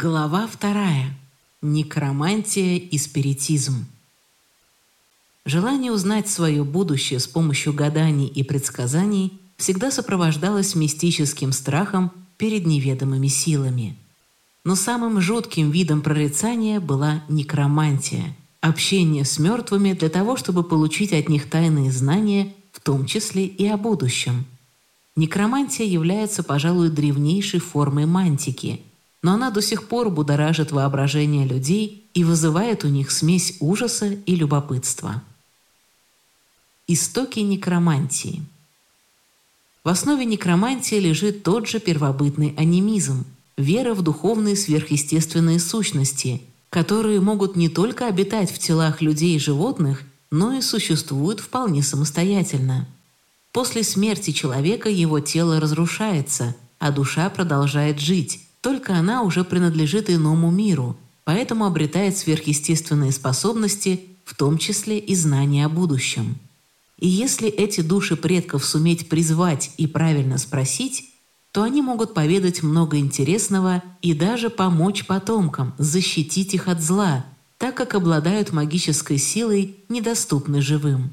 Глава вторая. Некромантия и спиритизм. Желание узнать свое будущее с помощью гаданий и предсказаний всегда сопровождалось мистическим страхом перед неведомыми силами. Но самым жутким видом прорицания была некромантия – общение с мертвыми для того, чтобы получить от них тайные знания, в том числе и о будущем. Некромантия является, пожалуй, древнейшей формой мантики – но она до сих пор будоражит воображение людей и вызывает у них смесь ужаса и любопытства. Истоки некромантии В основе некромантии лежит тот же первобытный анимизм – вера в духовные сверхъестественные сущности, которые могут не только обитать в телах людей и животных, но и существуют вполне самостоятельно. После смерти человека его тело разрушается, а душа продолжает жить, только она уже принадлежит иному миру, поэтому обретает сверхъестественные способности, в том числе и знания о будущем. И если эти души предков суметь призвать и правильно спросить, то они могут поведать много интересного и даже помочь потомкам, защитить их от зла, так как обладают магической силой, недоступной живым.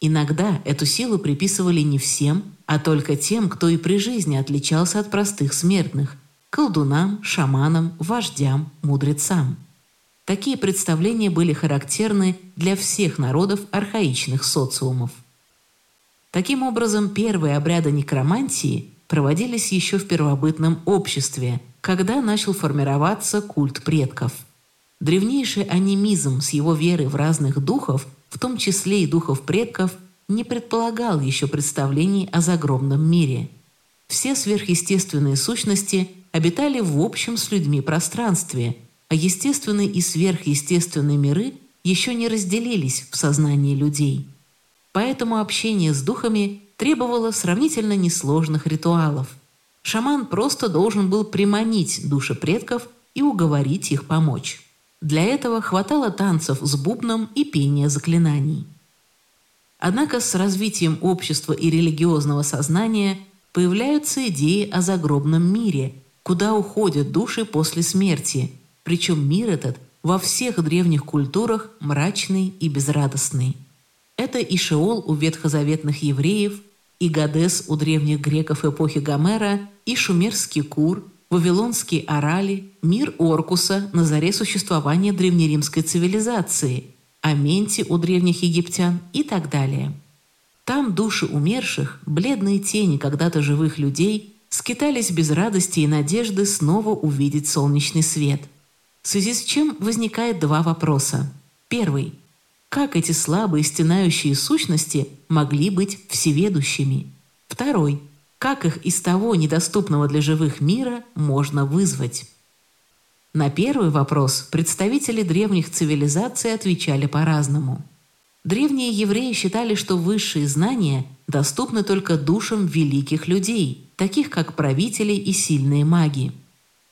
Иногда эту силу приписывали не всем, а только тем, кто и при жизни отличался от простых смертных, колдунам, шаманам, вождям, мудрецам. Такие представления были характерны для всех народов архаичных социумов. Таким образом, первые обряды некромантии проводились еще в первобытном обществе, когда начал формироваться культ предков. Древнейший анимизм с его верой в разных духов, в том числе и духов предков, не предполагал еще представлений о загробном мире. Все сверхъестественные сущности – обитали в общем с людьми пространстве, а естественные и сверхъестественные миры еще не разделились в сознании людей. Поэтому общение с духами требовало сравнительно несложных ритуалов. Шаман просто должен был приманить души предков и уговорить их помочь. Для этого хватало танцев с бубном и пения заклинаний. Однако с развитием общества и религиозного сознания появляются идеи о загробном мире, куда уходят души после смерти, причем мир этот во всех древних культурах мрачный и безрадостный. Это и Шеол у ветхозаветных евреев, и Гадес у древних греков эпохи Гомера, и шумерский Кур, вавилонский Орали, мир Оркуса на заре существования древнеримской цивилизации, Аменти у древних египтян и так далее. Там души умерших, бледные тени когда-то живых людей, скитались без радости и надежды снова увидеть солнечный свет. В связи с чем возникает два вопроса. Первый. Как эти слабые стенающие сущности могли быть всеведущими? Второй. Как их из того недоступного для живых мира можно вызвать? На первый вопрос представители древних цивилизаций отвечали по-разному. Древние евреи считали, что высшие знания доступны только душам великих людей – таких как правители и сильные маги.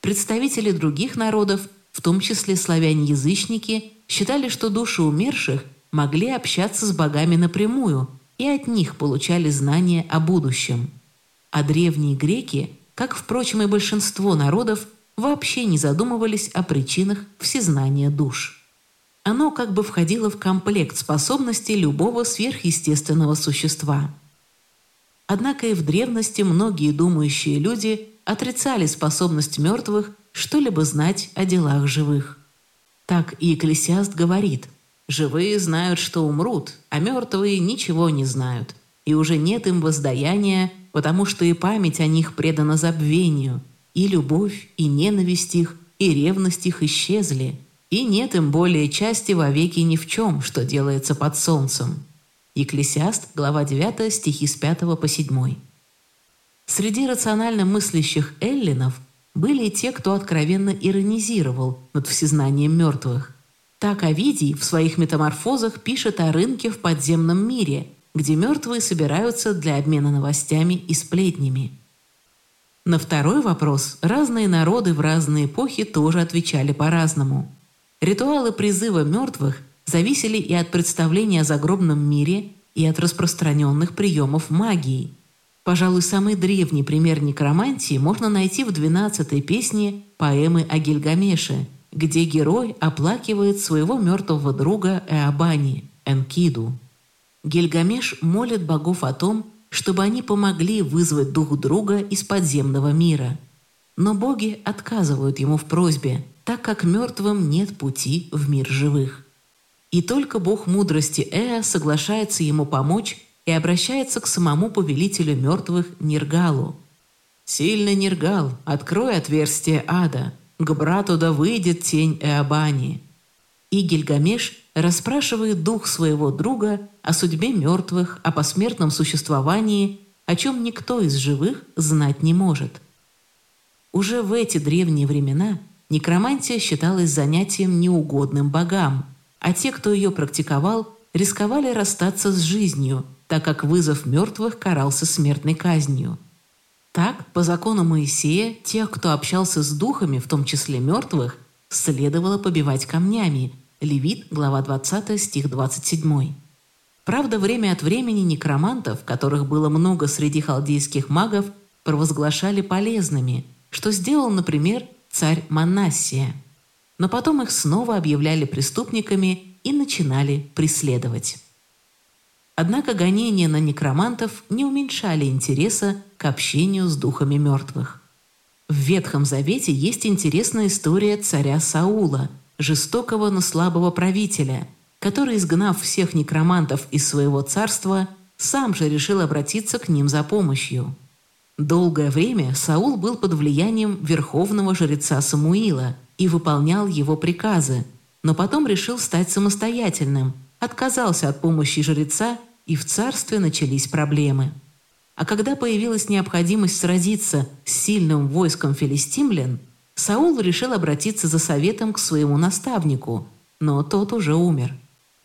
Представители других народов, в том числе славяне-язычники, считали, что души умерших могли общаться с богами напрямую и от них получали знания о будущем. А древние греки, как, впрочем, и большинство народов, вообще не задумывались о причинах всезнания душ. Оно как бы входило в комплект способностей любого сверхъестественного существа – Однако и в древности многие думающие люди отрицали способность мертвых что-либо знать о делах живых. Так и Экклесиаст говорит, «Живые знают, что умрут, а мертвые ничего не знают, и уже нет им воздаяния, потому что и память о них предана забвению, и любовь, и ненависть их, и ревность их исчезли, и нет им более части вовеки ни в чем, что делается под солнцем». Екклесиаст, глава 9, стихи с 5 по 7. Среди рационально мыслящих эллинов были и те, кто откровенно иронизировал над всезнанием мертвых. Так Овидий в своих метаморфозах пишет о рынке в подземном мире, где мертвые собираются для обмена новостями и сплетнями. На второй вопрос разные народы в разные эпохи тоже отвечали по-разному. Ритуалы призыва мертвых зависели и от представления о загробном мире, и от распространенных приемов магии. Пожалуй, самый древний пример некромантии можно найти в 12-й песне поэмы о Гильгамеше, где герой оплакивает своего мертвого друга Эабани, Энкиду. Гильгамеш молит богов о том, чтобы они помогли вызвать дух друга из подземного мира. Но боги отказывают ему в просьбе, так как мертвым нет пути в мир живых. И только бог мудрости Эа соглашается ему помочь и обращается к самому повелителю мертвых Нергалу. «Сильный Нергал, открой отверстие ада, к брату да выйдет тень Эабани». И Гильгамеш расспрашивает дух своего друга о судьбе мертвых, о посмертном существовании, о чем никто из живых знать не может. Уже в эти древние времена некромантия считалась занятием неугодным богам, а те, кто ее практиковал, рисковали расстаться с жизнью – так как вызов мертвых карался смертной казнью. Так, по закону Моисея, тех, кто общался с духами, в том числе мертвых, следовало побивать камнями. Левит, глава 20, стих 27. Правда, время от времени некромантов, которых было много среди халдейских магов, провозглашали полезными, что сделал, например, царь Манассия. Но потом их снова объявляли преступниками и начинали преследовать. Однако гонения на некромантов не уменьшали интереса к общению с духами мертвых. В Ветхом Завете есть интересная история царя Саула, жестокого, но слабого правителя, который, изгнав всех некромантов из своего царства, сам же решил обратиться к ним за помощью. Долгое время Саул был под влиянием верховного жреца Самуила и выполнял его приказы, но потом решил стать самостоятельным, отказался от помощи жреца и в царстве начались проблемы. А когда появилась необходимость сразиться с сильным войском филистимлян, Саул решил обратиться за советом к своему наставнику, но тот уже умер.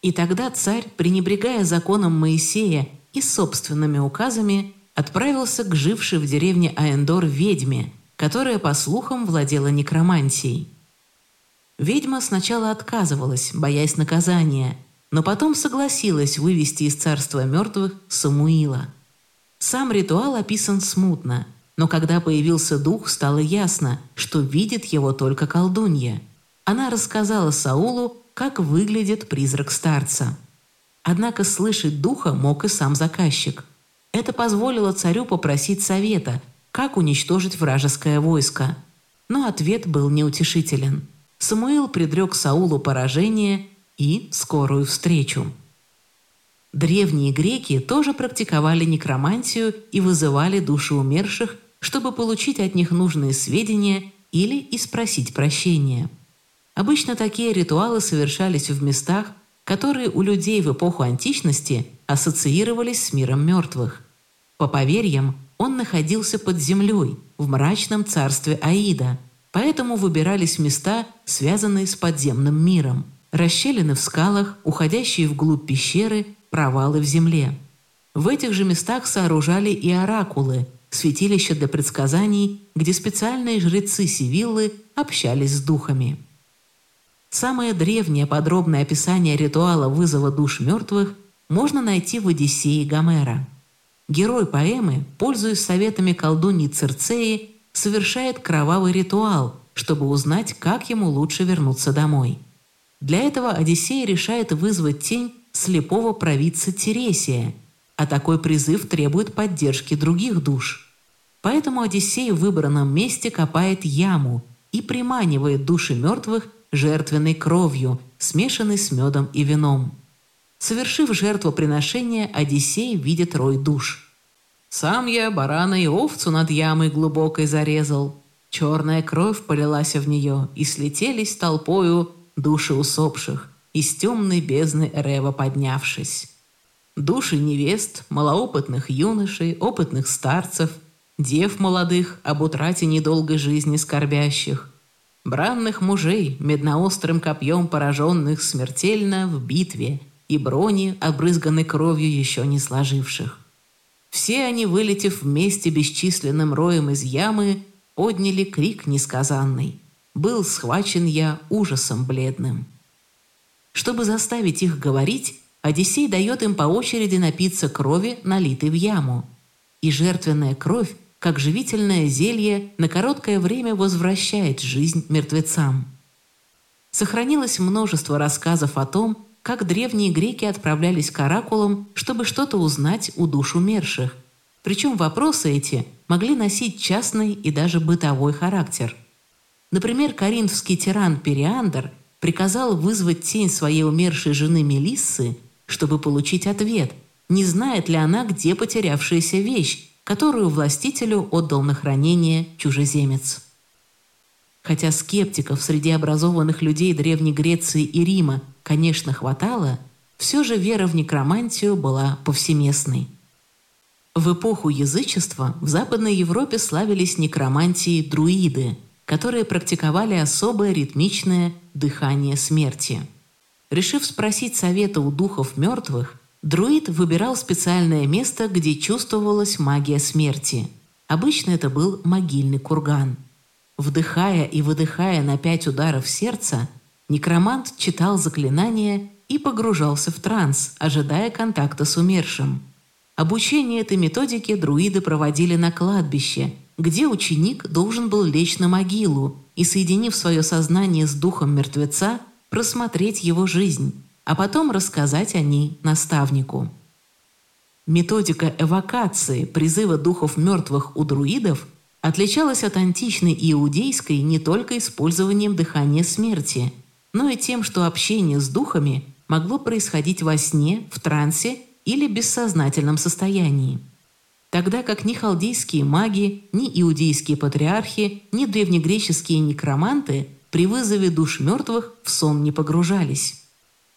И тогда царь, пренебрегая законом Моисея и собственными указами, отправился к жившей в деревне Аэндор ведьме, которая, по слухам, владела некромантией. Ведьма сначала отказывалась, боясь наказания – но потом согласилась вывести из царства мертвых Самуила. Сам ритуал описан смутно, но когда появился дух, стало ясно, что видит его только колдунья. Она рассказала Саулу, как выглядит призрак старца. Однако слышать духа мог и сам заказчик. Это позволило царю попросить совета, как уничтожить вражеское войско. Но ответ был неутешителен. Самуил предрек Саулу поражение и скорую встречу. Древние греки тоже практиковали некромантию и вызывали души умерших, чтобы получить от них нужные сведения или и спросить прощения. Обычно такие ритуалы совершались в местах, которые у людей в эпоху античности ассоциировались с миром мертвых. По поверьям, он находился под землей, в мрачном царстве Аида, поэтому выбирались места, связанные с подземным миром расщелины в скалах, уходящие вглубь пещеры, провалы в земле. В этих же местах сооружали и оракулы, святилища для предсказаний, где специальные жрецы Сивиллы общались с духами. Самое древнее подробное описание ритуала вызова душ мертвых можно найти в Одиссее Гомера. Герой поэмы, пользуясь советами колдуньи Цирцеи, совершает кровавый ритуал, чтобы узнать, как ему лучше вернуться домой. Для этого Одиссей решает вызвать тень слепого провидца Тересия, а такой призыв требует поддержки других душ. Поэтому Одиссей в выбранном месте копает яму и приманивает души мертвых жертвенной кровью, смешанной с медом и вином. Совершив жертвоприношение, Одиссей видит рой душ. «Сам я барана и овцу над ямой глубокой зарезал. Черная кровь полилась в нее, и слетелись толпою души усопших, из темной бездны Эрева поднявшись. Души невест, малоопытных юношей, опытных старцев, дев молодых об утрате недолгой жизни скорбящих, бранных мужей, медноострым копьем пораженных смертельно в битве и брони, обрызганной кровью еще не сложивших. Все они, вылетев вместе бесчисленным роем из ямы, подняли крик несказанный был схвачен я ужасом бледным. Чтобы заставить их говорить, Одиссей дает им по очереди напиться крови, налитой в яму. и жертвенная кровь, как живительное зелье, на короткое время возвращает жизнь мертвецам. Сохранилось множество рассказов о том, как древние греки отправлялись к оракулам, чтобы что-то узнать у душ умерших. Причем вопросы эти могли носить частный и даже бытовой характер. Например, коринфский тиран Периандр приказал вызвать тень своей умершей жены Мелиссы, чтобы получить ответ, не знает ли она, где потерявшаяся вещь, которую властителю отдал на хранение чужеземец. Хотя скептиков среди образованных людей Древней Греции и Рима, конечно, хватало, все же вера в некромантию была повсеместной. В эпоху язычества в Западной Европе славились некромантии друиды, которые практиковали особое ритмичное дыхание смерти. Решив спросить совета у духов мертвых, друид выбирал специальное место, где чувствовалась магия смерти. Обычно это был могильный курган. Вдыхая и выдыхая на пять ударов сердца, некромант читал заклинания и погружался в транс, ожидая контакта с умершим. Обучение этой методике друиды проводили на кладбище, где ученик должен был лечь на могилу и, соединив свое сознание с духом мертвеца, просмотреть его жизнь, а потом рассказать о ней наставнику. Методика эвокации, призыва духов мертвых у друидов отличалась от античной иудейской не только использованием дыхания смерти, но и тем, что общение с духами могло происходить во сне, в трансе или бессознательном состоянии. Тогда как ни халдейские маги, ни иудейские патриархи, ни древнегреческие некроманты при вызове душ мертвых в сон не погружались.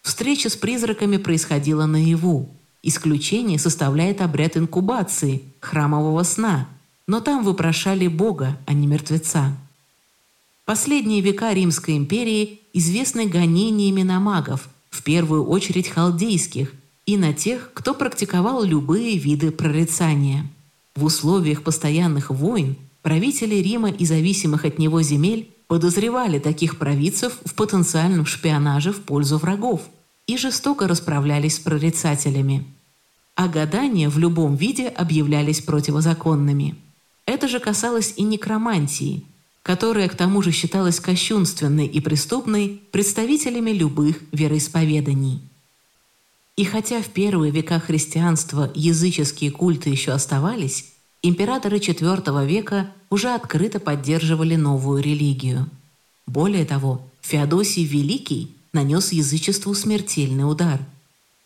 Встреча с призраками происходила наяву. Исключение составляет обряд инкубации, храмового сна, но там вопрошали Бога, а не мертвеца. Последние века Римской империи известны гонениями на магов, в первую очередь халдейских, и на тех, кто практиковал любые виды прорицания. В условиях постоянных войн правители Рима и зависимых от него земель подозревали таких провидцев в потенциальном шпионаже в пользу врагов и жестоко расправлялись с прорицателями. А гадания в любом виде объявлялись противозаконными. Это же касалось и некромантии, которая к тому же считалась кощунственной и преступной представителями любых вероисповеданий. И хотя в первые века христианства языческие культы еще оставались, императоры IV века уже открыто поддерживали новую религию. Более того, Феодосий Великий нанес язычеству смертельный удар.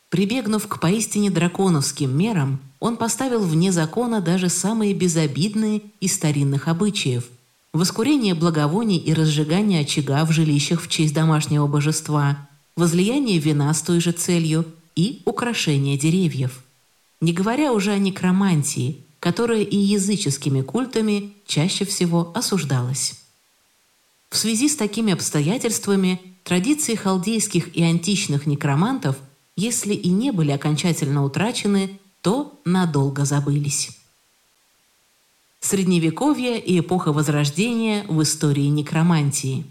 Прибегнув к поистине драконовским мерам, он поставил вне закона даже самые безобидные из старинных обычаев – воскурение благовоний и разжигание очага в жилищах в честь домашнего божества, возлияние вина с той же целью и украшение деревьев. Не говоря уже о некромантии – которое и языческими культами чаще всего осуждалось. В связи с такими обстоятельствами традиции халдейских и античных некромантов, если и не были окончательно утрачены, то надолго забылись. Средневековье и эпоха Возрождения в истории некромантии.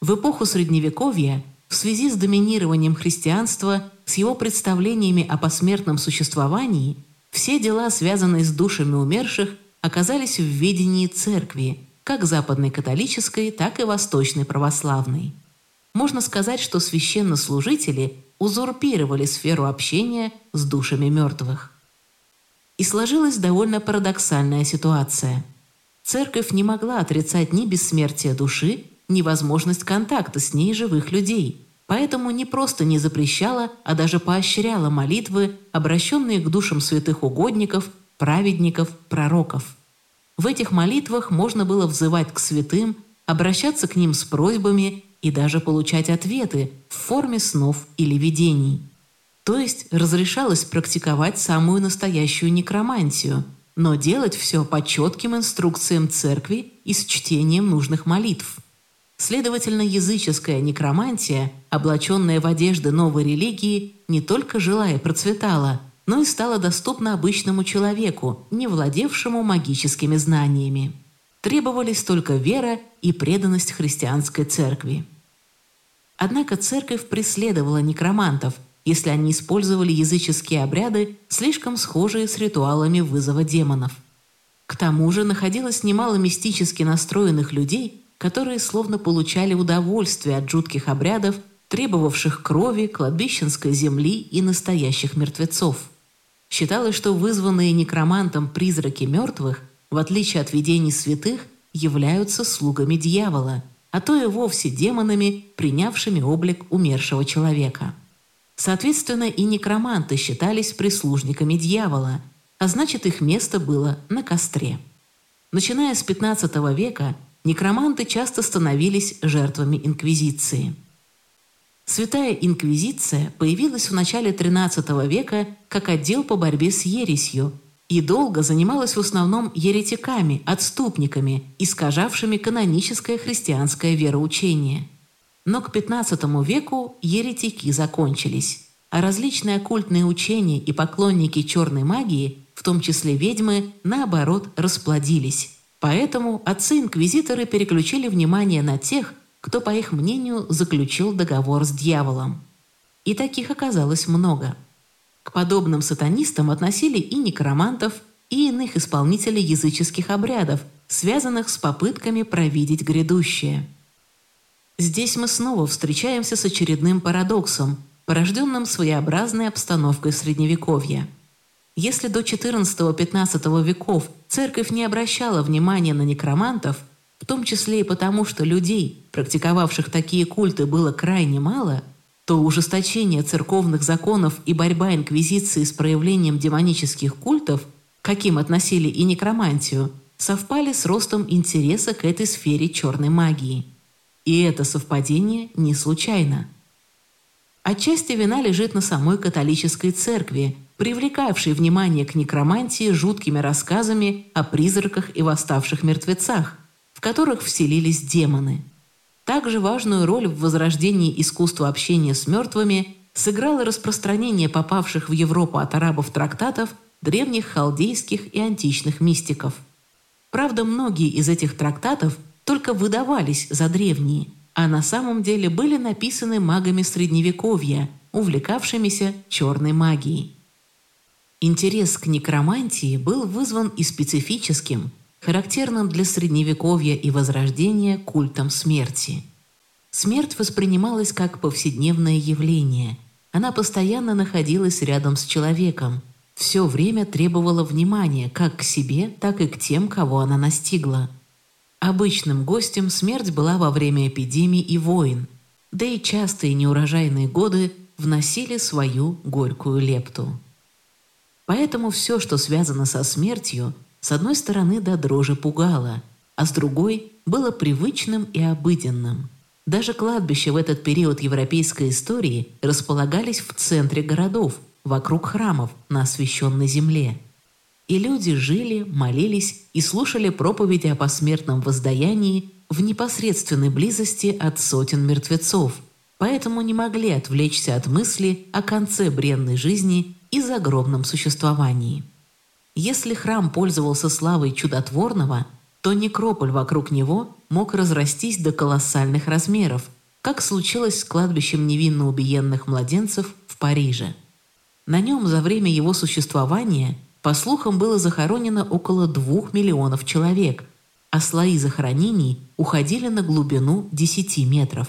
В эпоху Средневековья в связи с доминированием христианства, с его представлениями о посмертном существовании – все дела, связанные с душами умерших, оказались в ведении церкви, как западной католической, так и восточной православной. Можно сказать, что священнослужители узурпировали сферу общения с душами мертвых. И сложилась довольно парадоксальная ситуация. Церковь не могла отрицать ни бессмертие души, ни возможность контакта с ней живых людей – поэтому не просто не запрещала, а даже поощряла молитвы, обращенные к душам святых угодников, праведников, пророков. В этих молитвах можно было взывать к святым, обращаться к ним с просьбами и даже получать ответы в форме снов или видений. То есть разрешалось практиковать самую настоящую некромантию, но делать все по четким инструкциям церкви и с чтением нужных молитв. Следовательно, языческая некромантия, облаченная в одежды новой религии, не только жила и процветала, но и стала доступна обычному человеку, не владевшему магическими знаниями. Требовались только вера и преданность христианской церкви. Однако церковь преследовала некромантов, если они использовали языческие обряды, слишком схожие с ритуалами вызова демонов. К тому же находилось немало мистически настроенных людей, которые словно получали удовольствие от жутких обрядов, требовавших крови, кладбищенской земли и настоящих мертвецов. Считалось, что вызванные некромантом призраки мертвых, в отличие от видений святых, являются слугами дьявола, а то и вовсе демонами, принявшими облик умершего человека. Соответственно, и некроманты считались прислужниками дьявола, а значит, их место было на костре. Начиная с XV века, некроманты часто становились жертвами Инквизиции. Святая Инквизиция появилась в начале XIII века как отдел по борьбе с ересью и долго занималась в основном еретиками, отступниками, искажавшими каноническое христианское вероучение. Но к XV веку еретики закончились, а различные оккультные учения и поклонники черной магии, в том числе ведьмы, наоборот, расплодились. Поэтому отцы-инквизиторы переключили внимание на тех, кто, по их мнению, заключил договор с дьяволом. И таких оказалось много. К подобным сатанистам относили и некромантов, и иных исполнителей языческих обрядов, связанных с попытками провидеть грядущее. Здесь мы снова встречаемся с очередным парадоксом, порожденным своеобразной обстановкой Средневековья. Если до XIV-XV веков церковь не обращала внимания на некромантов – в том числе и потому, что людей, практиковавших такие культы, было крайне мало, то ужесточение церковных законов и борьба инквизиции с проявлением демонических культов, каким относили и некромантию, совпали с ростом интереса к этой сфере черной магии. И это совпадение не случайно. Отчасти вина лежит на самой католической церкви, привлекавшей внимание к некромантии жуткими рассказами о призраках и восставших мертвецах, которых вселились демоны. Также важную роль в возрождении искусства общения с мертвыми сыграло распространение попавших в Европу от арабов трактатов древних халдейских и античных мистиков. Правда, многие из этих трактатов только выдавались за древние, а на самом деле были написаны магами Средневековья, увлекавшимися черной магией. Интерес к некромантии был вызван и специфическим – характерным для Средневековья и Возрождения культом смерти. Смерть воспринималась как повседневное явление. Она постоянно находилась рядом с человеком, все время требовала внимания как к себе, так и к тем, кого она настигла. Обычным гостем смерть была во время эпидемий и войн, да и частые неурожайные годы вносили свою горькую лепту. Поэтому все, что связано со смертью, с одной стороны до дрожи пугало, а с другой было привычным и обыденным. Даже кладбища в этот период европейской истории располагались в центре городов, вокруг храмов, на освященной земле. И люди жили, молились и слушали проповеди о посмертном воздаянии в непосредственной близости от сотен мертвецов, поэтому не могли отвлечься от мысли о конце бренной жизни и загробном существовании. Если храм пользовался славой чудотворного, то некрополь вокруг него мог разрастись до колоссальных размеров, как случилось с кладбищем невинно убиенных младенцев в Париже. На нем за время его существования, по слухам, было захоронено около двух миллионов человек, а слои захоронений уходили на глубину 10 метров.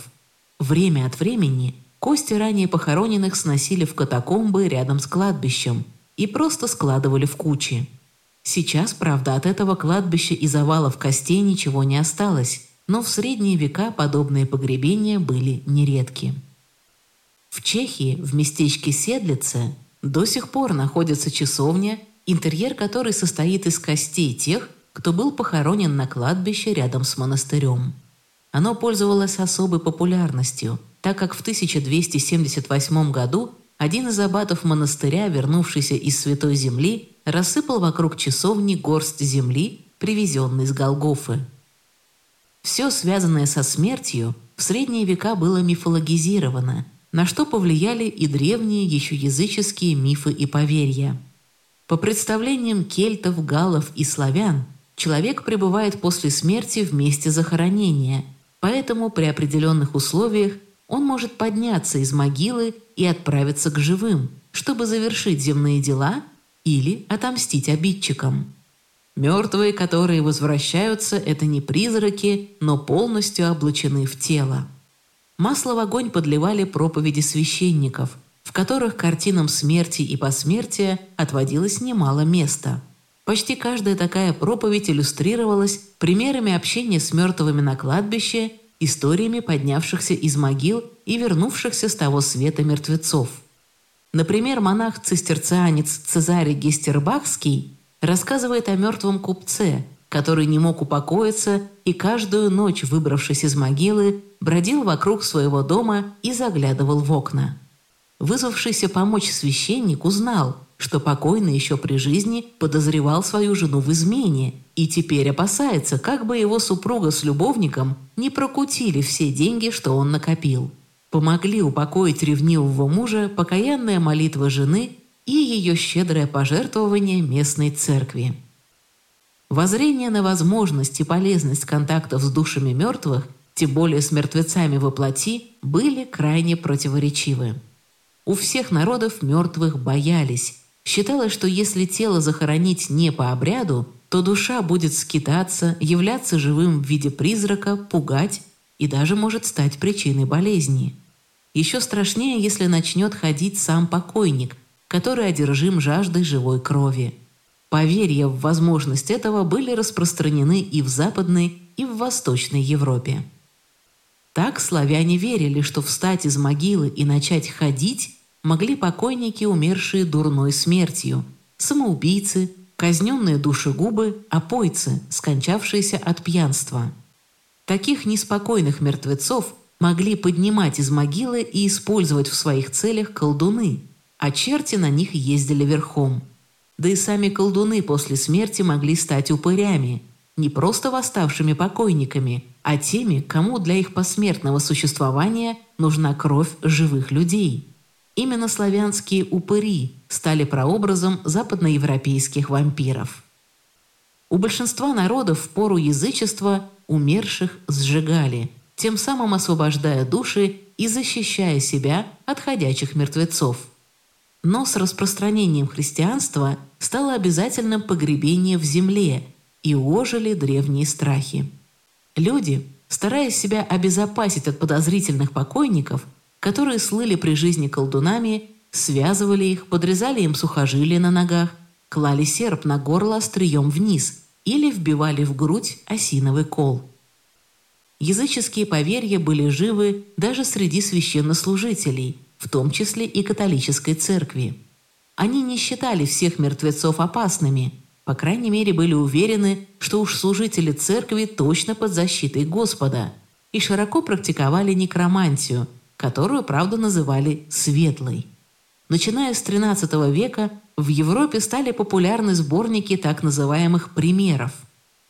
Время от времени кости ранее похороненных сносили в катакомбы рядом с кладбищем – и просто складывали в кучи. Сейчас, правда, от этого кладбища и завалов костей ничего не осталось, но в средние века подобные погребения были нередки. В Чехии, в местечке Седлице, до сих пор находится часовня, интерьер которой состоит из костей тех, кто был похоронен на кладбище рядом с монастырем. Оно пользовалось особой популярностью, так как в 1278 году один из аббатов монастыря, вернувшийся из Святой Земли, рассыпал вокруг часовни горсть земли, привезенной с Голгофы. Все, связанное со смертью, в средние века было мифологизировано, на что повлияли и древние еще языческие мифы и поверья. По представлениям кельтов, галлов и славян, человек пребывает после смерти в месте захоронения, поэтому при определенных условиях он может подняться из могилы и отправиться к живым, чтобы завершить земные дела или отомстить обидчикам. Мертвые, которые возвращаются, это не призраки, но полностью облачены в тело. Масло в огонь подливали проповеди священников, в которых картинам смерти и посмертия отводилось немало места. Почти каждая такая проповедь иллюстрировалась примерами общения с мертвыми на кладбище, историями поднявшихся из могил и вернувшихся с того света мертвецов. Например, монах-цистерцианец Цезарий Гестербахский рассказывает о мертвом купце, который не мог упокоиться и каждую ночь, выбравшись из могилы, бродил вокруг своего дома и заглядывал в окна. Вызвавшийся помочь священник узнал, что покойный еще при жизни подозревал свою жену в измене и теперь опасается, как бы его супруга с любовником не прокутили все деньги, что он накопил. Помогли упокоить ревнивого мужа покаянная молитва жены и ее щедрое пожертвование местной церкви. Воззрение на возможность и полезность контактов с душами мертвых, тем более с мертвецами во плоти, были крайне противоречивы. У всех народов мертвых боялись. Считалось, что если тело захоронить не по обряду, то душа будет скитаться, являться живым в виде призрака, пугать и даже может стать причиной болезни. Еще страшнее, если начнет ходить сам покойник, который одержим жаждой живой крови. Поверья в возможность этого были распространены и в Западной, и в Восточной Европе. Так славяне верили, что встать из могилы и начать ходить могли покойники, умершие дурной смертью, самоубийцы, казненные душегубы, опойцы, скончавшиеся от пьянства. Таких неспокойных мертвецов могли поднимать из могилы и использовать в своих целях колдуны – а черти на них ездили верхом. Да и сами колдуны после смерти могли стать упырями, не просто восставшими покойниками, а теми, кому для их посмертного существования нужна кровь живых людей. Именно славянские упыри стали прообразом западноевропейских вампиров. У большинства народов в пору язычества умерших сжигали, тем самым освобождая души и защищая себя от ходячих мертвецов – но с распространением христианства стало обязательным погребение в земле и ожили древние страхи. Люди, стараясь себя обезопасить от подозрительных покойников, которые слыли при жизни колдунами, связывали их, подрезали им сухожилия на ногах, клали серп на горло острием вниз или вбивали в грудь осиновый кол. Языческие поверья были живы даже среди священнослужителей – в том числе и католической церкви. Они не считали всех мертвецов опасными, по крайней мере были уверены, что уж служители церкви точно под защитой Господа, и широко практиковали некромантию, которую, правда, называли «светлой». Начиная с XIII века в Европе стали популярны сборники так называемых «примеров».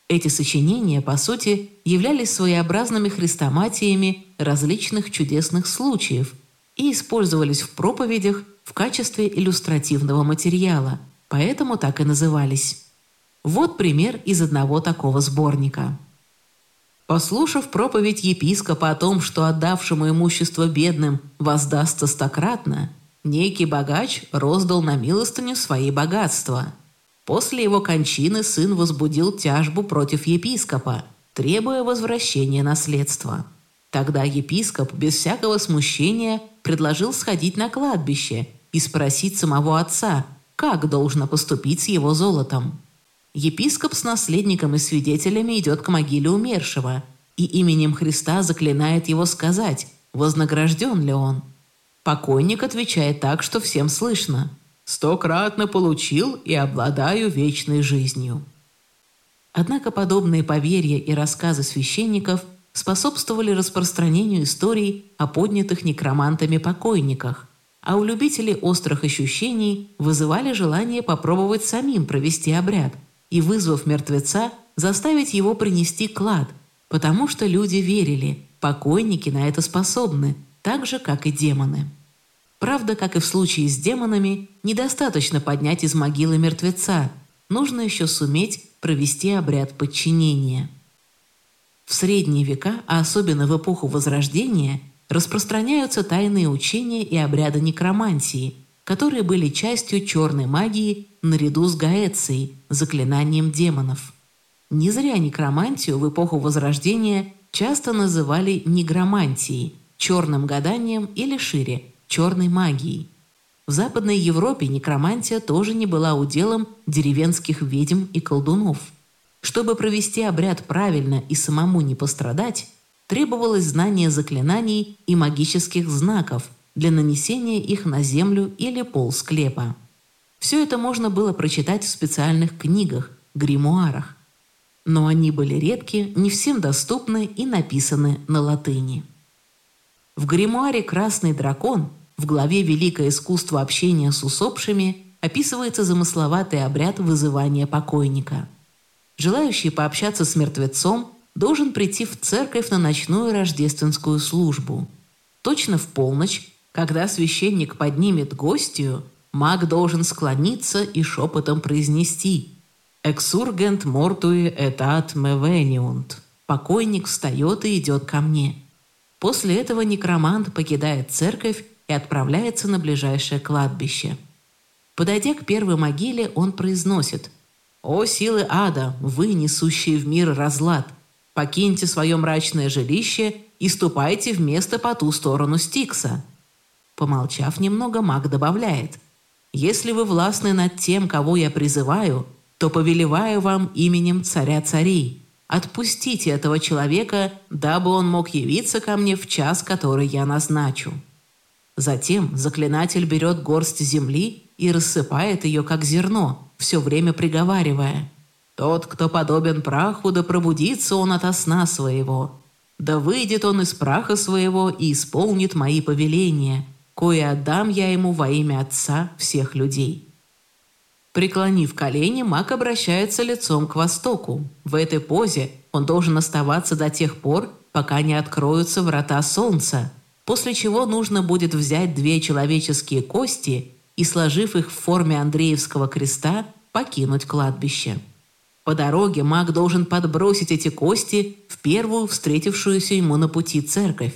Эти сочинения, по сути, являлись своеобразными хрестоматиями различных чудесных случаев – и использовались в проповедях в качестве иллюстративного материала, поэтому так и назывались. Вот пример из одного такого сборника. Послушав проповедь епископа о том, что отдавшему имущество бедным воздастся стократно, некий богач роздал на милостыню свои богатства. После его кончины сын возбудил тяжбу против епископа, требуя возвращения наследства. Тогда епископ без всякого смущения предложил сходить на кладбище и спросить самого отца, как должно поступить с его золотом. Епископ с наследником и свидетелями идет к могиле умершего и именем Христа заклинает его сказать, вознагражден ли он. Покойник отвечает так, что всем слышно. «Стократно получил и обладаю вечной жизнью». Однако подобные поверья и рассказы священников – способствовали распространению историй о поднятых некромантами покойниках, а у любителей острых ощущений вызывали желание попробовать самим провести обряд и, вызвав мертвеца, заставить его принести клад, потому что люди верили, покойники на это способны, так же, как и демоны. Правда, как и в случае с демонами, недостаточно поднять из могилы мертвеца, нужно еще суметь провести обряд подчинения – в средние века, а особенно в эпоху Возрождения, распространяются тайные учения и обряды некромантии, которые были частью черной магии наряду с Гаэцией, заклинанием демонов. Не зря некромантию в эпоху Возрождения часто называли негромантией, черным гаданием или шире, черной магией. В Западной Европе некромантия тоже не была уделом деревенских ведьм и колдунов. Чтобы провести обряд правильно и самому не пострадать, требовалось знание заклинаний и магических знаков для нанесения их на землю или пол склепа. Все это можно было прочитать в специальных книгах, гримуарах. Но они были редки, не всем доступны и написаны на латыни. В гримуаре «Красный дракон» в главе «Великое искусство общения с усопшими» описывается замысловатый обряд вызывания покойника. Желающий пообщаться с мертвецом должен прийти в церковь на ночную рождественскую службу. Точно в полночь, когда священник поднимет гостью, маг должен склониться и шепотом произнести «Эксургент мортуи этат мевениунт» «Покойник встает и идет ко мне». После этого некромант покидает церковь и отправляется на ближайшее кладбище. Подойдя к первой могиле, он произносит «О силы ада, вы, несущие в мир разлад, Покиньте свое мрачное жилище и ступайте в место по ту сторону Стикса». Помолчав немного, маг добавляет. «Если вы властны над тем, кого я призываю, то повелеваю вам именем царя царей. Отпустите этого человека, дабы он мог явиться ко мне в час, который я назначу». Затем заклинатель берет горсть земли и рассыпает ее, как зерно, все время приговаривая – тот, кто подобен праху, да пробудится он ото сна своего. Да выйдет он из праха своего и исполнит мои повеления, кое отдам я ему во имя Отца всех людей». Преклонив колени, маг обращается лицом к востоку. В этой позе он должен оставаться до тех пор, пока не откроются врата солнца, после чего нужно будет взять две человеческие кости и, сложив их в форме Андреевского креста, покинуть кладбище. По дороге маг должен подбросить эти кости в первую встретившуюся ему на пути церковь.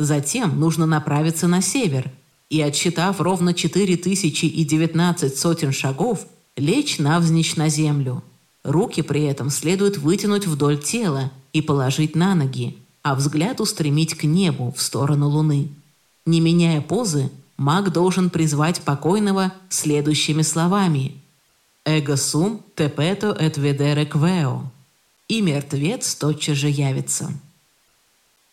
Затем нужно направиться на север и, отсчитав ровно 4019 сотен шагов, лечь навзничь на землю. Руки при этом следует вытянуть вдоль тела и положить на ноги, а взгляд устремить к небу в сторону луны. Не меняя позы, маг должен призвать покойного следующими словами – «Эго сум тепето эт ведере квео» и мертвец тотчас же явится.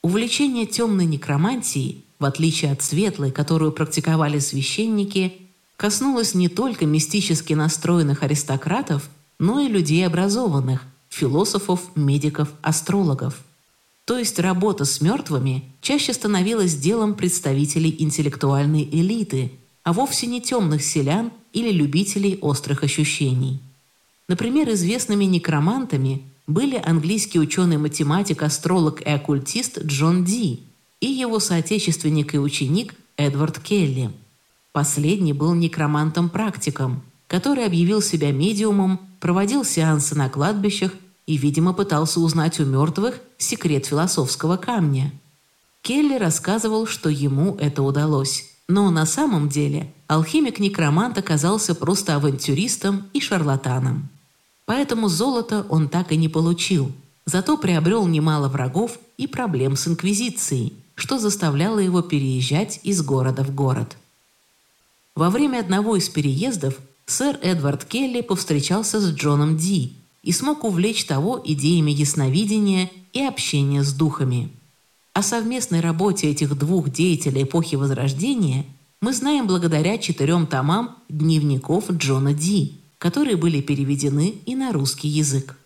Увлечение темной некромантией, в отличие от светлой, которую практиковали священники, коснулось не только мистически настроенных аристократов, но и людей образованных, философов, медиков, астрологов. То есть работа с мертвыми чаще становилась делом представителей интеллектуальной элиты, а вовсе не темных селян или любителей острых ощущений. Например, известными некромантами были английский ученый-математик, астролог и оккультист Джон Ди и его соотечественник и ученик Эдвард Келли. Последний был некромантом-практиком, который объявил себя медиумом, проводил сеансы на кладбищах и, видимо, пытался узнать у мертвых секрет философского камня. Келли рассказывал, что ему это удалось. Но на самом деле алхимик-некромант оказался просто авантюристом и шарлатаном. Поэтому золото он так и не получил, зато приобрел немало врагов и проблем с инквизицией, что заставляло его переезжать из города в город. Во время одного из переездов сэр Эдвард Келли повстречался с Джоном Ди и смог увлечь того идеями ясновидения и общения с духами. О совместной работе этих двух деятелей эпохи Возрождения мы знаем благодаря четырем томам дневников Джона Ди, которые были переведены и на русский язык.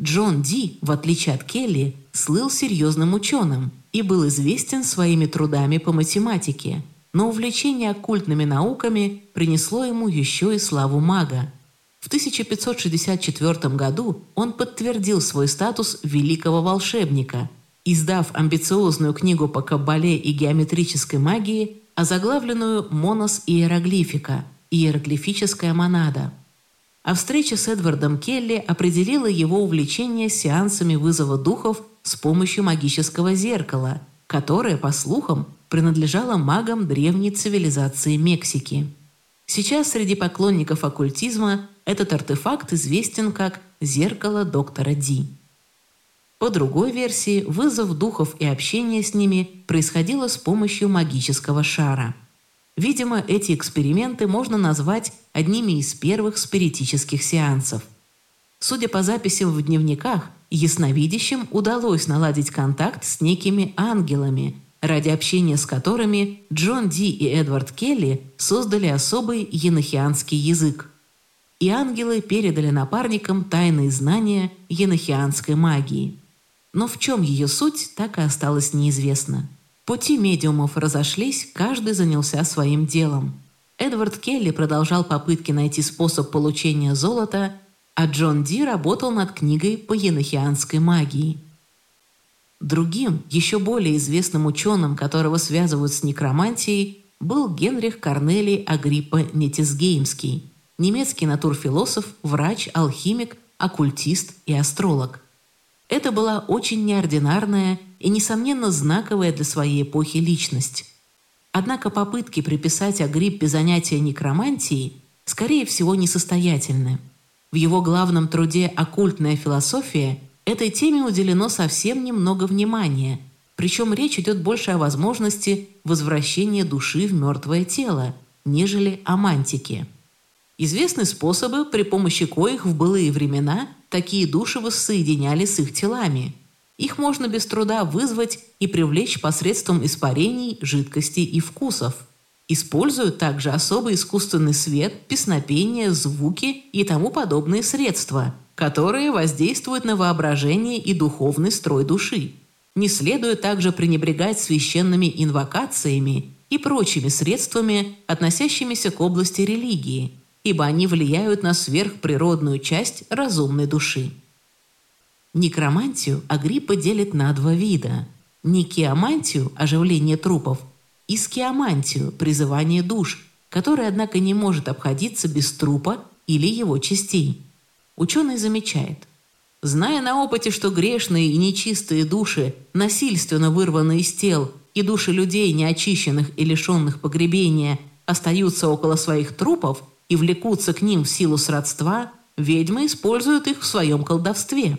Джон Ди, в отличие от Келли, слыл серьезным ученым и был известен своими трудами по математике, но увлечение оккультными науками принесло ему еще и славу мага. В 1564 году он подтвердил свой статус великого волшебника – издав амбициозную книгу по каббале и геометрической магии, озаглавленную «Монос иероглифика» – иероглифическая монада. А встреча с Эдвардом Келли определила его увлечение сеансами вызова духов с помощью магического зеркала которая, по слухам, принадлежала магам древней цивилизации Мексики. Сейчас среди поклонников оккультизма этот артефакт известен как «зеркало доктора Ди». По другой версии, вызов духов и общение с ними происходило с помощью магического шара. Видимо, эти эксперименты можно назвать одними из первых спиритических сеансов. Судя по записям в дневниках, ясновидящим удалось наладить контакт с некими ангелами, ради общения с которыми Джон Ди и Эдвард Келли создали особый енохианский язык. И ангелы передали напарникам тайные знания енохианской магии. Но в чем ее суть, так и осталось неизвестно. Пути медиумов разошлись, каждый занялся своим делом. Эдвард Келли продолжал попытки найти способ получения золота, а Джон Ди работал над книгой по енохианской магии. Другим, еще более известным ученым, которого связывают с некромантией, был Генрих Корнелий Агриппа Нетисгеймский, немецкий натурфилософ, врач, алхимик, оккультист и астролог – это была очень неординарная и, несомненно, знаковая для своей эпохи личность. Однако попытки приписать Агриппе занятия некромантией, скорее всего, несостоятельны. В его главном труде «Оккультная философия» этой теме уделено совсем немного внимания, причем речь идет больше о возможности возвращения души в мертвое тело, нежели о мантике. Известны способы, при помощи коих в былые времена такие души воссоединяли с их телами. Их можно без труда вызвать и привлечь посредством испарений, жидкостей и вкусов. Используют также особый искусственный свет, песнопение, звуки и тому подобные средства, которые воздействуют на воображение и духовный строй души. Не следует также пренебрегать священными инвокациями и прочими средствами, относящимися к области религии – ибо они влияют на сверхприродную часть разумной души. Некромантию Агриппа делит на два вида – никеомантию – оживление трупов, и скиомантию – призывание душ, которое, однако, не может обходиться без трупа или его частей. Ученый замечает, Зная на опыте, что грешные и нечистые души, насильственно вырванные из тел, и души людей, неочищенных и лишенных погребения, остаются около своих трупов, и влекутся к ним в силу сродства, ведьмы используют их в своем колдовстве.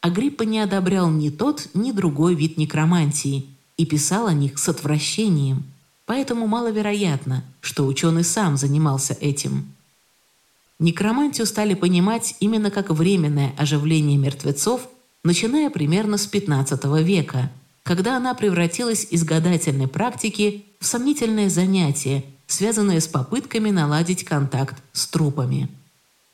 Агриппа не одобрял ни тот, ни другой вид некромантии и писал о них с отвращением, поэтому маловероятно, что ученый сам занимался этим. Некромантию стали понимать именно как временное оживление мертвецов, начиная примерно с XV века, когда она превратилась из гадательной практики в сомнительное занятие, связанные с попытками наладить контакт с трупами.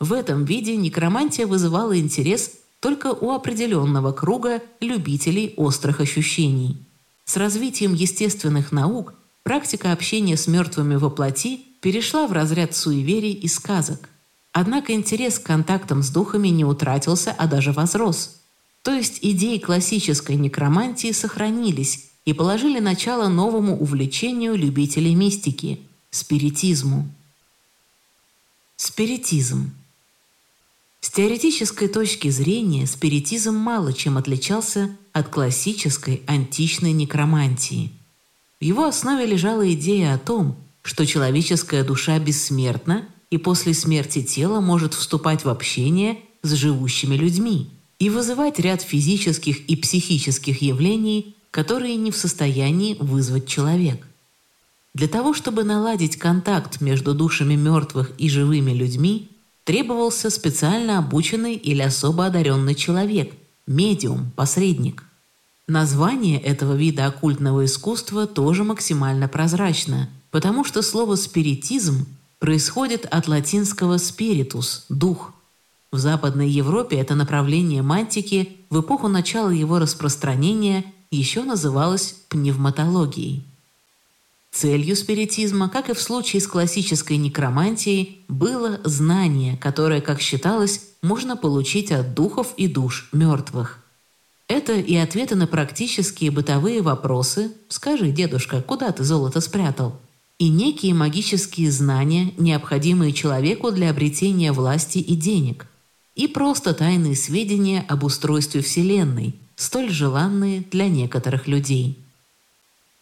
В этом виде некромантия вызывала интерес только у определенного круга любителей острых ощущений. С развитием естественных наук практика общения с мертвыми во плоти перешла в разряд суеверий и сказок. Однако интерес к контактам с духами не утратился, а даже возрос. То есть идеи классической некромантии сохранились и положили начало новому увлечению любителей мистики – спиритизму. Спиритизм. С теоретической точки зрения спиритизм мало чем отличался от классической античной некромантии. В его основе лежала идея о том, что человеческая душа бессмертна и после смерти тела может вступать в общение с живущими людьми и вызывать ряд физических и психических явлений, которые не в состоянии вызвать человек. Для того, чтобы наладить контакт между душами мертвых и живыми людьми, требовался специально обученный или особо одаренный человек, медиум, посредник. Название этого вида оккультного искусства тоже максимально прозрачно, потому что слово «спиритизм» происходит от латинского «spiritus» – «дух». В Западной Европе это направление мантики в эпоху начала его распространения еще называлось пневматологией. Целью спиритизма, как и в случае с классической некромантией, было знание, которое, как считалось, можно получить от духов и душ мертвых. Это и ответы на практические бытовые вопросы «Скажи, дедушка, куда ты золото спрятал?» и некие магические знания, необходимые человеку для обретения власти и денег, и просто тайные сведения об устройстве Вселенной, столь желанные для некоторых людей.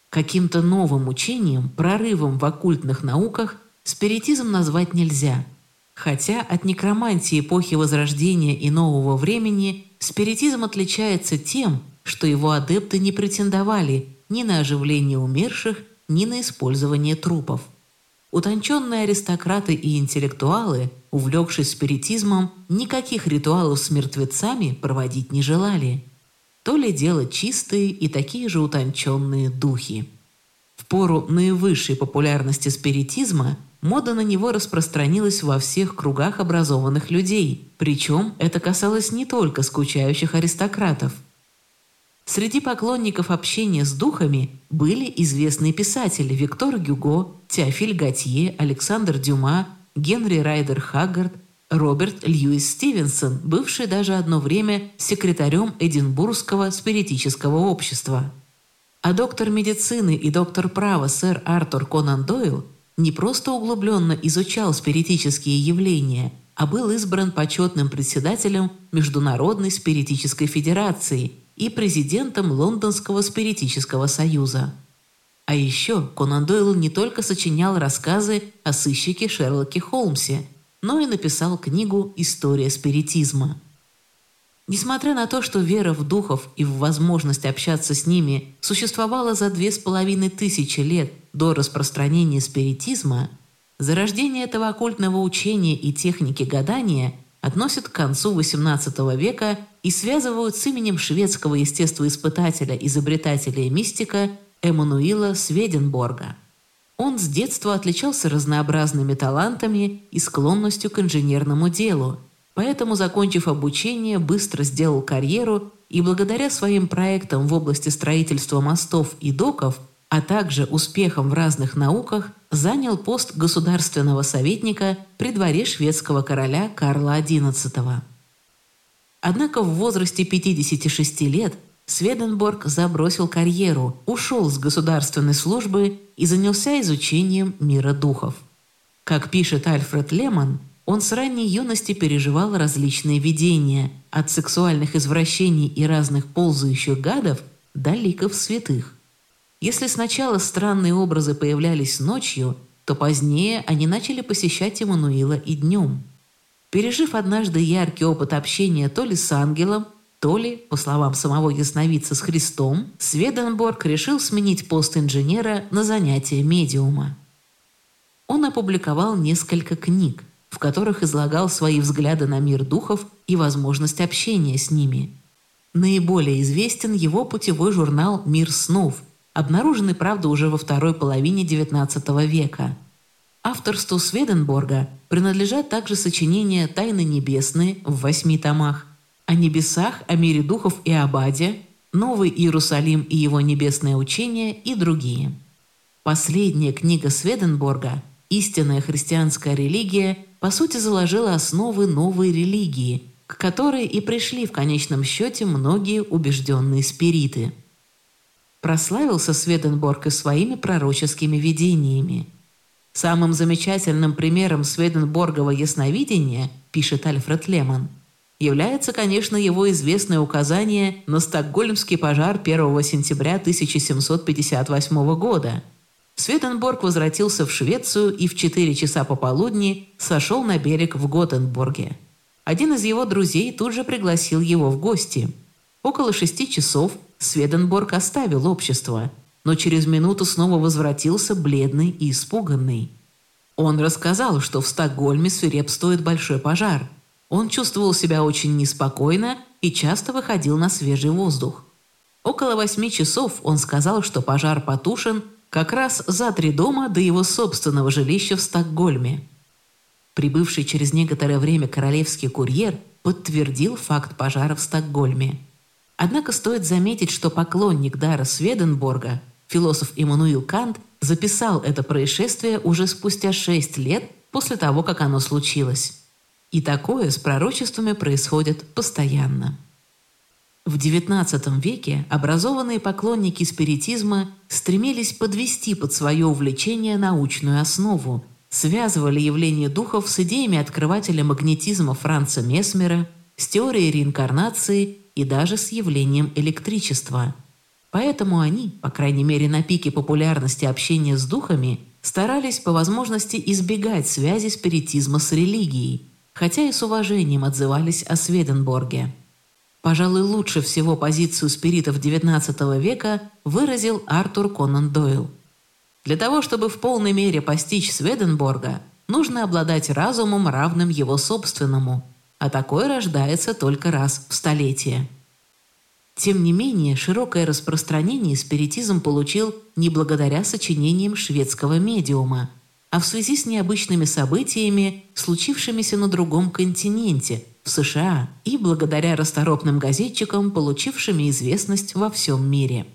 Каким-то новым учением, прорывом в оккультных науках спиритизм назвать нельзя, хотя от некромантии эпохи Возрождения и Нового времени спиритизм отличается тем, что его адепты не претендовали ни на оживление умерших, ни на использование трупов. Утонченные аристократы и интеллектуалы, увлекшись спиритизмом, никаких ритуалов с мертвецами проводить не желали. То ли дело чистые и такие же утонченные духи. В пору наивысшей популярности спиритизма мода на него распространилась во всех кругах образованных людей, причем это касалось не только скучающих аристократов – Среди поклонников общения с духами были известные писатели Виктор Гюго, Теофиль Готье, Александр Дюма, Генри Райдер Хаггард, Роберт Льюис Стивенсон, бывший даже одно время секретарем Эдинбургского спиритического общества. А доктор медицины и доктор права сэр Артур Конан Дойл не просто углубленно изучал спиритические явления, а был избран почетным председателем Международной спиритической федерации – и президентом Лондонского спиритического союза. А еще Конан Дойл не только сочинял рассказы о сыщике Шерлоке Холмсе, но и написал книгу «История спиритизма». Несмотря на то, что вера в духов и в возможность общаться с ними существовала за две с половиной тысячи лет до распространения спиритизма, зарождение этого оккультного учения и техники гадания относят к концу XVIII века и связывают с именем шведского естествоиспытателя, изобретателя и мистика Эммануила Сведенборга. Он с детства отличался разнообразными талантами и склонностью к инженерному делу, поэтому, закончив обучение, быстро сделал карьеру и благодаря своим проектам в области строительства мостов и доков, а также успехам в разных науках, занял пост государственного советника при дворе шведского короля Карла XI. Однако в возрасте 56 лет Сведенборг забросил карьеру, ушел с государственной службы и занялся изучением мира духов. Как пишет Альфред Лемон, он с ранней юности переживал различные видения, от сексуальных извращений и разных ползающих гадов до ликов святых. Если сначала странные образы появлялись ночью, то позднее они начали посещать Эммануила и днем. Пережив однажды яркий опыт общения то ли с ангелом, то ли, по словам самого ясновидца, с Христом, Сведенборг решил сменить пост инженера на занятие медиума. Он опубликовал несколько книг, в которых излагал свои взгляды на мир духов и возможность общения с ними. Наиболее известен его путевой журнал «Мир снов», обнаружены, правда, уже во второй половине XIX века. Авторству Сведенборга принадлежат также сочинения «Тайны небесные» в восьми томах, о небесах, о мире духов и Абаде, Новый Иерусалим и его небесное учение и другие. Последняя книга Сведенборга «Истинная христианская религия» по сути заложила основы новой религии, к которой и пришли в конечном счете многие убежденные спириты – Прославился Сведенборг и своими пророческими видениями. Самым замечательным примером Сведенборгова ясновидения, пишет Альфред Лемон, является, конечно, его известное указание на стокгольмский пожар 1 сентября 1758 года. Сведенборг возвратился в Швецию и в 4 часа пополудни сошел на берег в Готенбурге. Один из его друзей тут же пригласил его в гости. Около шести часов Сведенборг оставил общество, но через минуту снова возвратился бледный и испуганный. Он рассказал, что в Стокгольме свирепствует большой пожар. Он чувствовал себя очень неспокойно и часто выходил на свежий воздух. Около восьми часов он сказал, что пожар потушен как раз за три дома до его собственного жилища в Стокгольме. Прибывший через некоторое время королевский курьер подтвердил факт пожара в Стокгольме. Однако стоит заметить, что поклонник Дара Сведенборга, философ Иммануил Кант, записал это происшествие уже спустя шесть лет после того, как оно случилось. И такое с пророчествами происходит постоянно. В XIX веке образованные поклонники спиритизма стремились подвести под свое увлечение научную основу, связывали явление духов с идеями открывателя магнетизма Франца Месмера, с теорией реинкарнации и даже с явлением электричества. Поэтому они, по крайней мере на пике популярности общения с духами, старались по возможности избегать связи спиритизма с религией, хотя и с уважением отзывались о Сведенборге. Пожалуй, лучше всего позицию спиритов XIX века выразил Артур Конан Дойл. Для того, чтобы в полной мере постичь Сведенборга, нужно обладать разумом, равным его собственному, а такой рождается только раз в столетие. Тем не менее, широкое распространение спиритизм получил не благодаря сочинениям шведского медиума, а в связи с необычными событиями, случившимися на другом континенте, в США, и благодаря расторопным газетчикам, получившими известность во всем мире.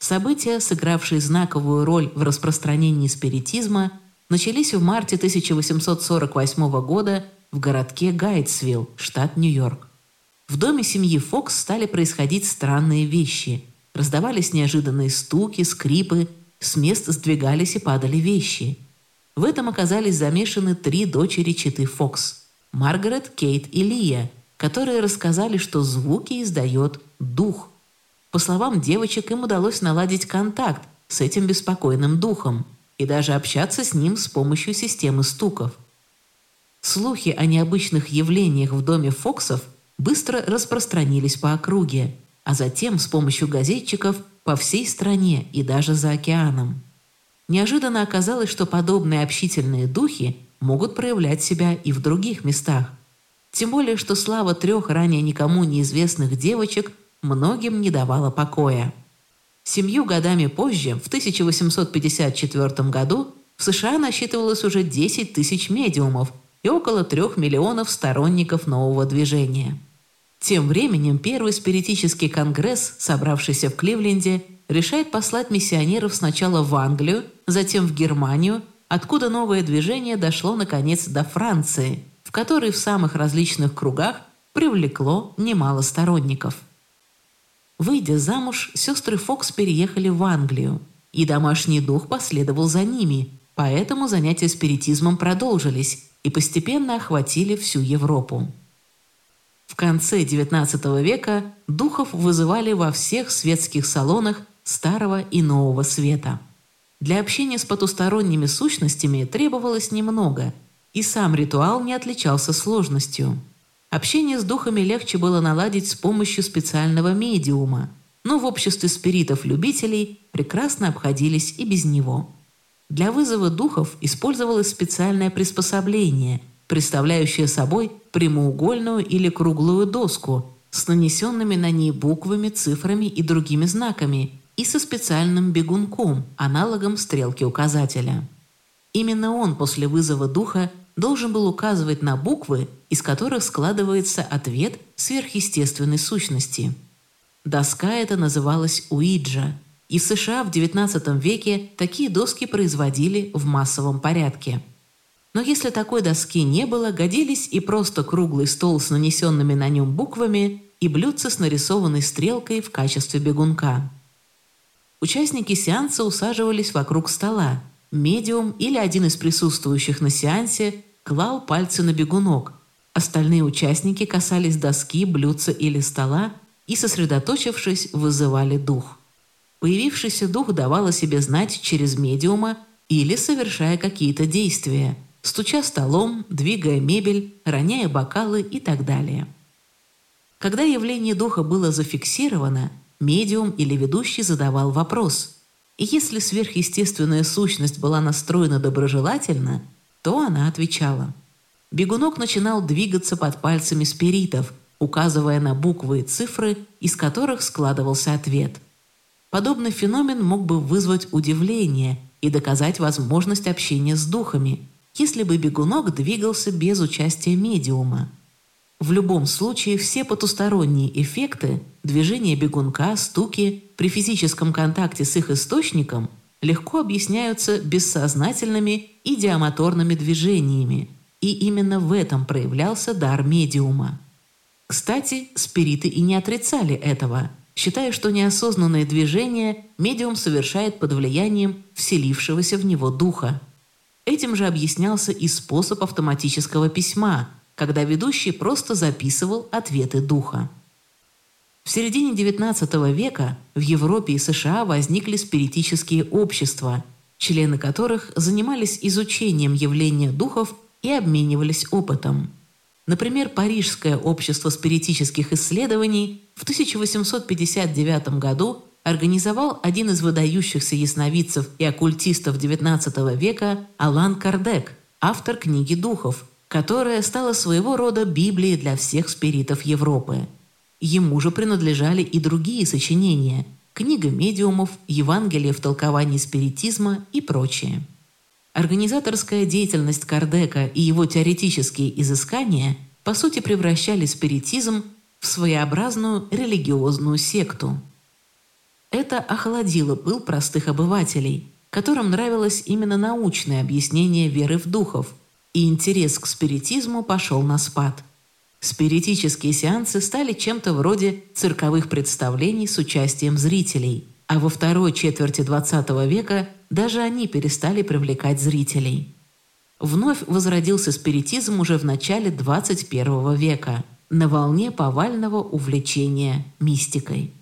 События, сыгравшие знаковую роль в распространении спиритизма, начались в марте 1848 года в городке Гайтсвилл, штат Нью-Йорк. В доме семьи Фокс стали происходить странные вещи. Раздавались неожиданные стуки, скрипы, с мест сдвигались и падали вещи. В этом оказались замешаны три дочери Читы Фокс – Маргарет, Кейт и Лия, которые рассказали, что звуки издает дух. По словам девочек, им удалось наладить контакт с этим беспокойным духом и даже общаться с ним с помощью системы стуков. Слухи о необычных явлениях в доме Фоксов быстро распространились по округе, а затем с помощью газетчиков по всей стране и даже за океаном. Неожиданно оказалось, что подобные общительные духи могут проявлять себя и в других местах. Тем более, что слава трех ранее никому неизвестных девочек многим не давала покоя. Семью годами позже, в 1854 году, в США насчитывалось уже 10 тысяч медиумов и около 3 миллионов сторонников нового движения. Тем временем первый спиритический конгресс, собравшийся в Кливленде, решает послать миссионеров сначала в Англию, затем в Германию, откуда новое движение дошло наконец до Франции, в которой в самых различных кругах привлекло немало сторонников. Выйдя замуж, сестры Фокс переехали в Англию, и домашний дух последовал за ними, поэтому занятия спиритизмом продолжились и постепенно охватили всю Европу. В конце XIX века духов вызывали во всех светских салонах старого и нового света. Для общения с потусторонними сущностями требовалось немного, и сам ритуал не отличался сложностью. Общение с духами легче было наладить с помощью специального медиума, но в обществе спиритов-любителей прекрасно обходились и без него. Для вызова духов использовалось специальное приспособление – представляющая собой прямоугольную или круглую доску с нанесенными на ней буквами, цифрами и другими знаками и со специальным бегунком, аналогом стрелки указателя. Именно он после вызова духа должен был указывать на буквы, из которых складывается ответ сверхъестественной сущности. Доска эта называлась Уиджа, и в США в XIX веке такие доски производили в массовом порядке – но если такой доски не было, годились и просто круглый стол с нанесенными на нем буквами и блюдце с нарисованной стрелкой в качестве бегунка. Участники сеанса усаживались вокруг стола. Медиум или один из присутствующих на сеансе клал пальцы на бегунок. Остальные участники касались доски, блюдца или стола и, сосредоточившись, вызывали дух. Появившийся дух давал о себе знать через медиума или совершая какие-то действия – стуча столом, двигая мебель, роняя бокалы и так далее. Когда явление духа было зафиксировано, медиум или ведущий задавал вопрос. И если сверхъестественная сущность была настроена доброжелательно, то она отвечала. Бегунок начинал двигаться под пальцами спиритов, указывая на буквы и цифры, из которых складывался ответ. Подобный феномен мог бы вызвать удивление и доказать возможность общения с духами – если бы бегунок двигался без участия медиума. В любом случае все потусторонние эффекты, движение бегунка, стуки при физическом контакте с их источником легко объясняются бессознательными идиомоторными движениями, и именно в этом проявлялся дар медиума. Кстати, спириты и не отрицали этого, считая, что неосознанное движение медиум совершает под влиянием вселившегося в него духа. Этим же объяснялся и способ автоматического письма, когда ведущий просто записывал ответы духа. В середине XIX века в Европе и США возникли спиритические общества, члены которых занимались изучением явления духов и обменивались опытом. Например, Парижское общество спиритических исследований в 1859 году организовал один из выдающихся ясновидцев и оккультистов XIX века Алан Кардек, автор книги «Духов», которая стала своего рода Библией для всех спиритов Европы. Ему же принадлежали и другие сочинения – книга медиумов, Евангелие в толковании спиритизма и прочее. Организаторская деятельность Кардека и его теоретические изыскания по сути превращали спиритизм в своеобразную религиозную секту. Это охладило пыл простых обывателей, которым нравилось именно научное объяснение веры в духов, и интерес к спиритизму пошел на спад. Спиритические сеансы стали чем-то вроде цирковых представлений с участием зрителей, а во второй четверти XX века даже они перестали привлекать зрителей. Вновь возродился спиритизм уже в начале XXI века на волне повального увлечения мистикой.